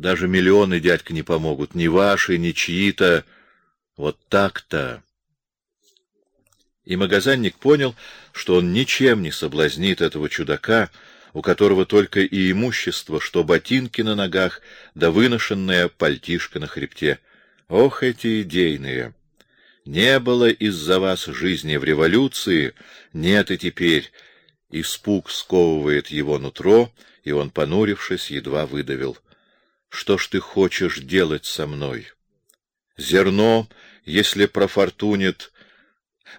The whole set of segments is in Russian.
Даже миллионы, дядька, не помогут, ни ваши, ни чьи-то. Вот так-то. И магазинник понял, что он ничем не соблазнит этого чудака, у которого только и имущество, что ботинки на ногах, да выношенная пальтишка на хребте. Ох, эти идейные! Не было из-за вас жизни в революции, нет и теперь. Испуг сковывает его нутро, и он, понурившись, едва выдавил. Что ж ты хочешь делать со мной? Зерно, если профортунит,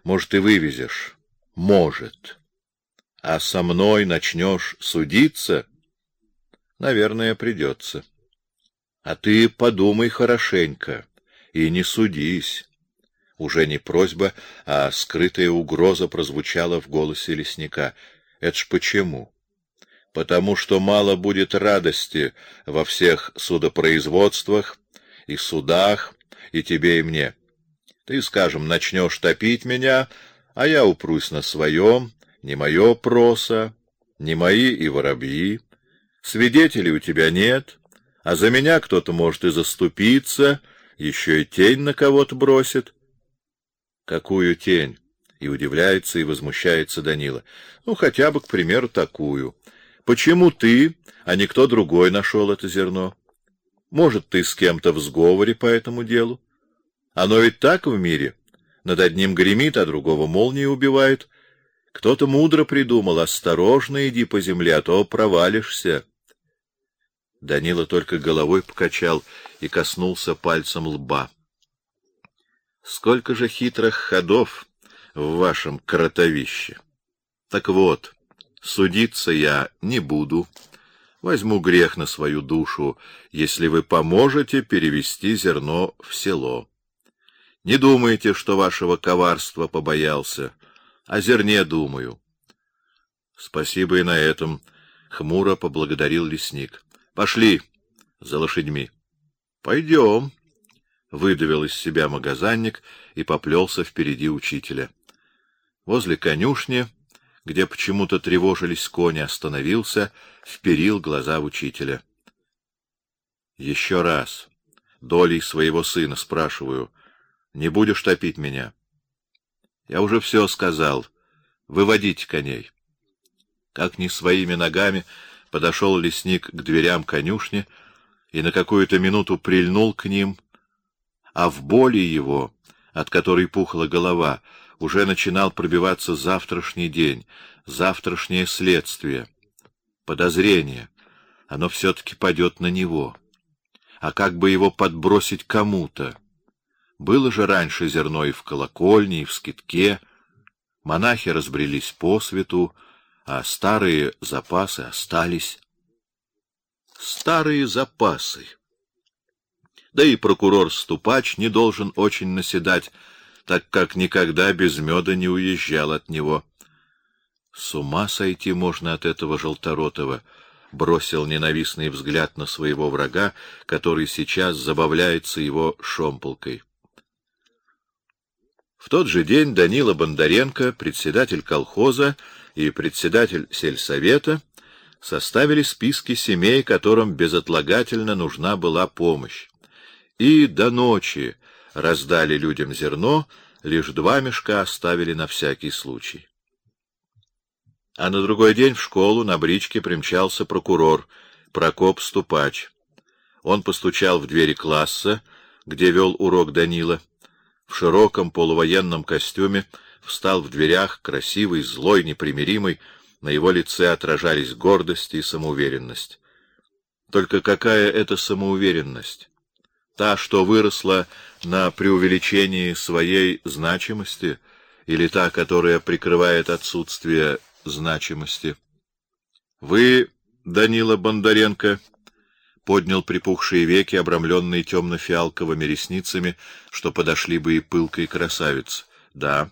может, и вывезешь. Может. А со мной начнешь судиться? Наверное, придется. А ты подумай хорошенько и не судись. Уже не просьба, а скрытая угроза прозвучала в голосе лесника. Это ж почему? Потому что мало будет радости во всех судопроизводствах и судах, и тебе, и мне. Ты, скажем, начнешь топить меня, а я упрусь на своем, не мое проса, не мои и воробьи. Свидетелей у тебя нет, а за меня кто-то может и заступиться, еще и тень на кого-то бросит. Какую тень? И удивляется и возмущается Данила. Ну, хотя бы, к примеру, такую. Почему ты, а не кто другой нашел это зерно? Может, ты с кем-то в сговоре по этому делу? Оно ведь так в мире. Над одним гремит, а другого молнией убивает. Кто-то мудро придумал: осторожно иди по земле, а то провалишься. Данила только головой покачал и коснулся пальцем лба. Сколько же хитрых ходов в вашем кротовище. Так вот, судиться я не буду. Возьму грех на свою душу, если вы поможете перевести зерно в село. Не думайте, что вашего коварства побоялся, о зерне думаю. Спасибо и на этом, хмуро поблагодарил лесник. Пошли за лошадьми. Пойдем, выдавил из себя магазинник и поплелся впереди учителя. Возле конюшни, где почему-то тревожились кони, остановился, вперил глаза в учителя. Еще раз, долей своего сына спрашиваю, не будешь топить меня? Я уже все сказал. Выводите коней. Как ни своими ногами подошел лесник к дверям конюшни и на какую-то минуту прильнул к ним, а в боли его, от которой пухла голова, уже начинал пробиваться завтрашний день, завтрашнее следствие, подозрение. Оно все-таки падет на него. А как бы его подбросить кому-то? Было же раньше зерно и в колокольне, и в скитке. Монахи разбрелись по свету, а старые запасы остались. Старые запасы. Да и прокурор Ступач не должен очень наседать, так как никогда без меда не уезжал от него. С ума сойти можно от этого желторотого, бросил ненавистный взгляд на своего врага, который сейчас забавляется его шомполкой. В тот же день Данила Бондаренко, председатель колхоза и председатель сельсовета, составили списки семей, которым безотлагательно нужна была помощь. И до ночи раздали людям зерно, лишь два мешка оставили на всякий случай. А на другой день в школу на бричке примчался прокурор Прокоп Ступач. Он постучал в двери класса, где вел урок Данила в широком полувоенном костюме, встал в дверях, красивый, злой, непримиримый, на его лице отражались гордость и самоуверенность. Только какая это самоуверенность? Та, что выросла на преувеличении своей значимости, или та, которая прикрывает отсутствие значимости? Вы, Данила Бондаренко, поднял припухшие веки, обрамленные темно-фиалковыми ресницами, что подошли бы и пылкой красавице. Да.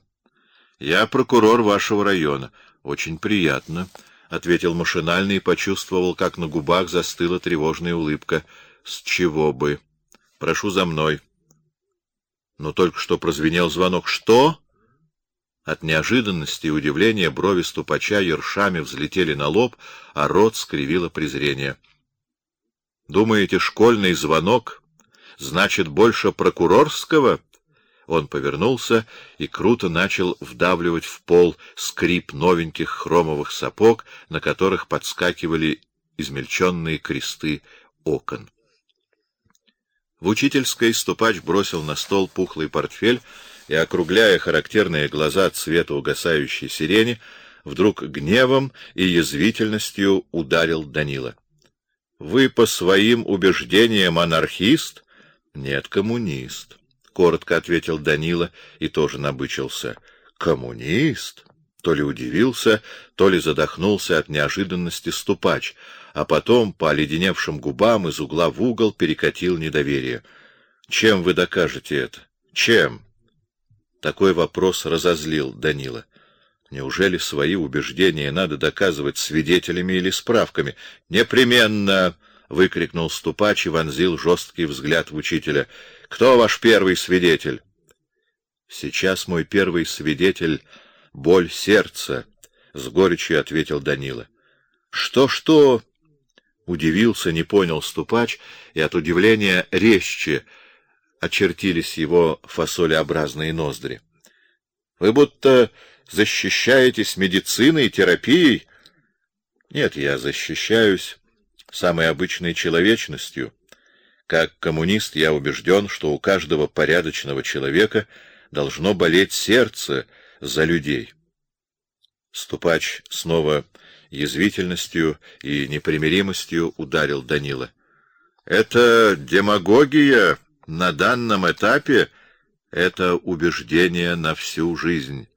Я прокурор вашего района. Очень приятно, ответил машинально и почувствовал, как на губах застыла тревожная улыбка. С чего бы? Прошу за мной. Но только что прозвенел звонок. Что? От неожиданности и удивления брови ступача ершами взлетели на лоб, а рот скривило презрение. Думаете, школьный звонок значит больше прокурорского? Он повернулся и круто начал вдавливать в пол скрип новеньких хромовых сапог, на которых подскакивали измельченные кресты окон. В учительской ступач бросил на стол пухлый портфель и, округляя характерные глаза цвета угасающей сирени, вдруг гневом и язвительностью ударил Данила. — Вы по своим убеждениям анархист? — Нет, коммунист коротко ответил Данила и тоже набычился. Коммунист? То ли удивился, то ли задохнулся от неожиданности ступач, а потом по оледеневшим губам из угла в угол перекатил недоверие. Чем вы докажете это? Чем? Такой вопрос разозлил Данила. Неужели свои убеждения надо доказывать свидетелями или справками? Непременно, выкрикнул ступач и вонзил жесткий взгляд в учителя. Кто ваш первый свидетель? Сейчас мой первый свидетель — боль сердца, — с горечью ответил Данила. Что, что? Удивился, не понял ступач, и от удивления резче очертились его фасолеобразные ноздри. Вы будто защищаетесь медициной и терапией? Нет, я защищаюсь самой обычной человечностью. Как коммунист я убежден, что у каждого порядочного человека должно болеть сердце за людей. Ступач снова язвительностью и непримиримостью ударил Данила. Это демагогия на данном этапе, это убеждение на всю жизнь.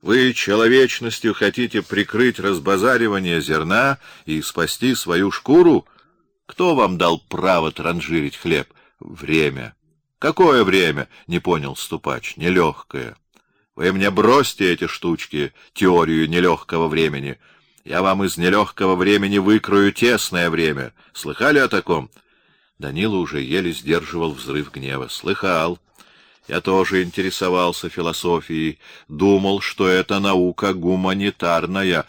Вы человечностью хотите прикрыть разбазаривание зерна и спасти свою шкуру? Кто вам дал право транжирить хлеб? Время. Какое время? Не понял ступач. Нелегкое. Вы мне бросьте эти штучки, теорию нелегкого времени. Я вам из нелегкого времени выкрою тесное время. Слыхали о таком? Данила уже еле сдерживал взрыв гнева. Слыхал. Я тоже интересовался философией, думал, что это наука гуманитарная.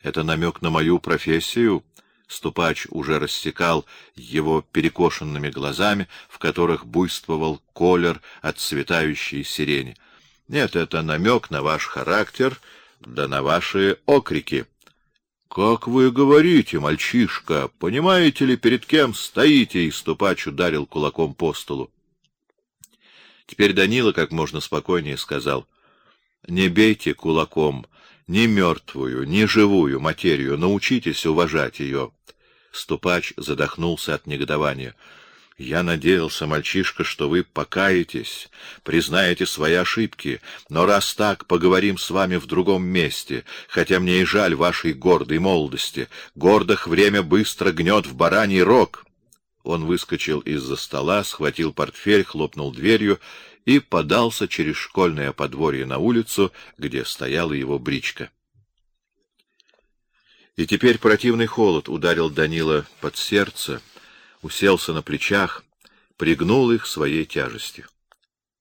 Это намек на мою профессию. Ступач уже рассекал его перекошенными глазами, в которых буйствовал колер от цветающей сирени. Нет, это намек на ваш характер, да на ваши окрики. Как вы говорите, мальчишка, понимаете ли, перед кем стоите? И ступач ударил кулаком по столу. Теперь Данила как можно спокойнее сказал: "Не бейте кулаком ни мертвую, ни живую материю, научитесь уважать ее. Ступач задохнулся от негодования. Я надеялся, мальчишка, что вы покаетесь, признаете свои ошибки, но раз так, поговорим с вами в другом месте, хотя мне и жаль вашей гордой молодости. Гордых время быстро гнет в бараний рог. Он выскочил из-за стола, схватил портфель, хлопнул дверью и подался через школьное подворье на улицу, где стояла его бричка. И теперь противный холод ударил Данила под сердце, уселся на плечах, пригнул их своей тяжестью.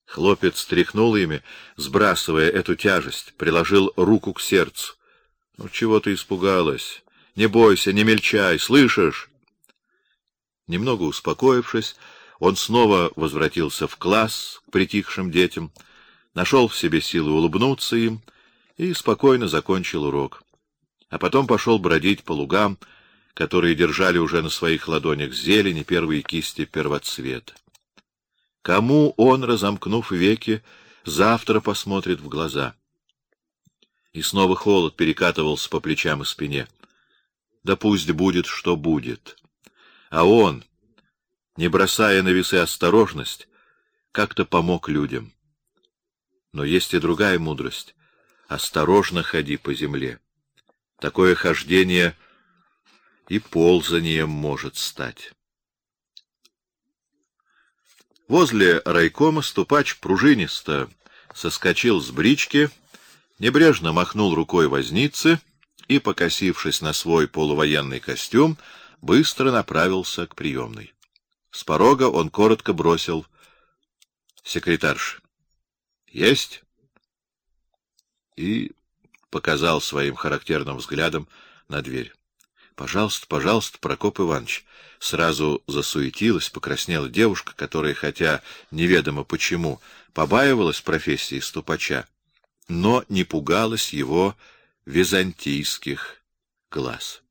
Хлопец тряхнул ими, сбрасывая эту тяжесть, приложил руку к сердцу. Ну чего ты испугалась? Не бойся, не мельчай, слышишь? Немного успокоившись, он снова возвратился в класс к притихшим детям, нашел в себе силы улыбнуться им и спокойно закончил урок. А потом пошел бродить по лугам, которые держали уже на своих ладонях зелень и первые кисти первоцвета. Кому он, разомкнув веки, завтра посмотрит в глаза? И снова холод перекатывался по плечам и спине. Да пусть будет, что будет. А он, не бросая на весы осторожность, как-то помог людям. Но есть и другая мудрость: осторожно ходи по земле. Такое хождение и ползанием может стать. Возле райкома ступач пружинисто соскочил с брички, небрежно махнул рукой вознице и, покосившись на свой полувоенный костюм, быстро направился к приемной. С порога он коротко бросил секретарш: "Есть?" и показал своим характерным взглядом на дверь. Пожалуйста, пожалуйста, Прокоп Иванович. Сразу засуетилась, покраснела девушка, которая, хотя неведомо почему, побаивалась профессии ступача, но не пугалась его византийских глаз.